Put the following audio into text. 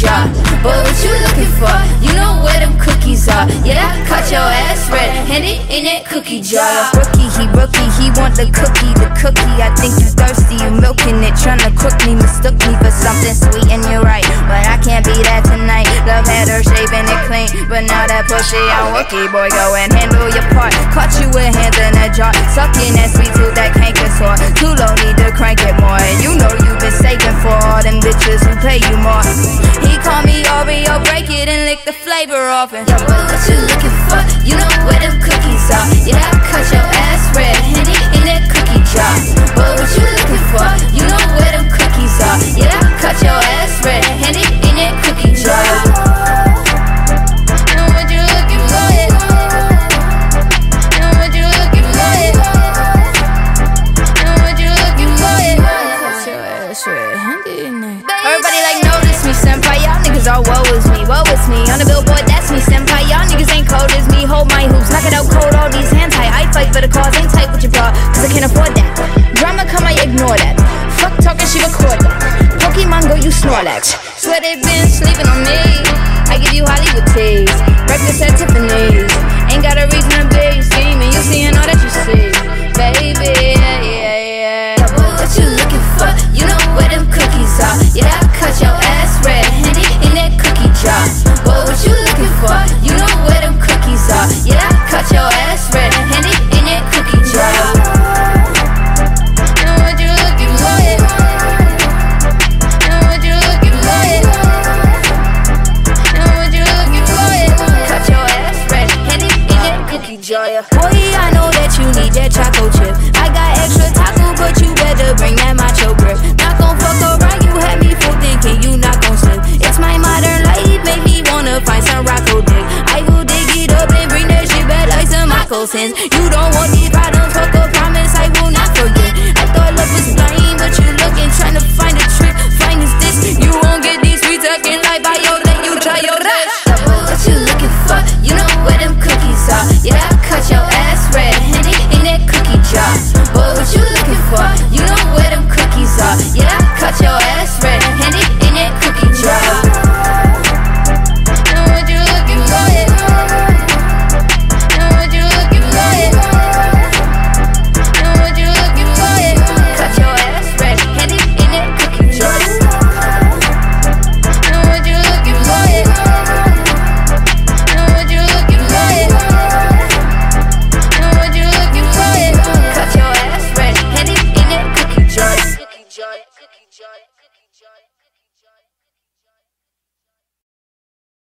But what you looking for? You know where them cookies are. Yeah, I caught your ass red handed in that cookie jar. Rookie, he rookie, he want the cookie, the cookie. I think you thirsty, you milking it, trying to cook me, mistook me for something sweet, and you're right. But I can't be that tonight. Love had her shaving it clean, but now that pushy, I'm rookie boy, go and handle your part. Caught you with hands in a jar, sucking that sweet tooth that can't consort. It the flavor off it. Yo, boy, what you looking for? You know where them cookies are. Yeah, I cut your ass red, Henny in that cookie jar. Boy, what you looking for? You know where them cookies are. Yeah, I cut your ass red, Henny in that cookie jar. What you looking for, what you looking for, what you looking for, yeah. Cut your ass red, handy in there. Everybody like notice me, senpai. Y'all niggas all woe is On the billboard, that's me, senpai. Y'all niggas ain't cold as me. Hold my hoops, knock it out cold. All these hands tight. I fight for the cause, ain't tight with your bra, cause I can't afford that. Drama come, I ignore that. Fuck talking, she record that. Pokemon go, you Snorlax. Swear they been sleeping on me. I give you Hollywood teas, breakfast at Tiffany's. Ain't got a reason to be scheming. Oh, Boy, I know that you need that choco chip. I got extra taco, but you better bring that macho grip. Not gon' fuck around, you had me fool thinking you not gon' slip. It's my modern life, made me wanna find some rocko dick. I go dig it up and bring that shit back like some moccasins. You don't want these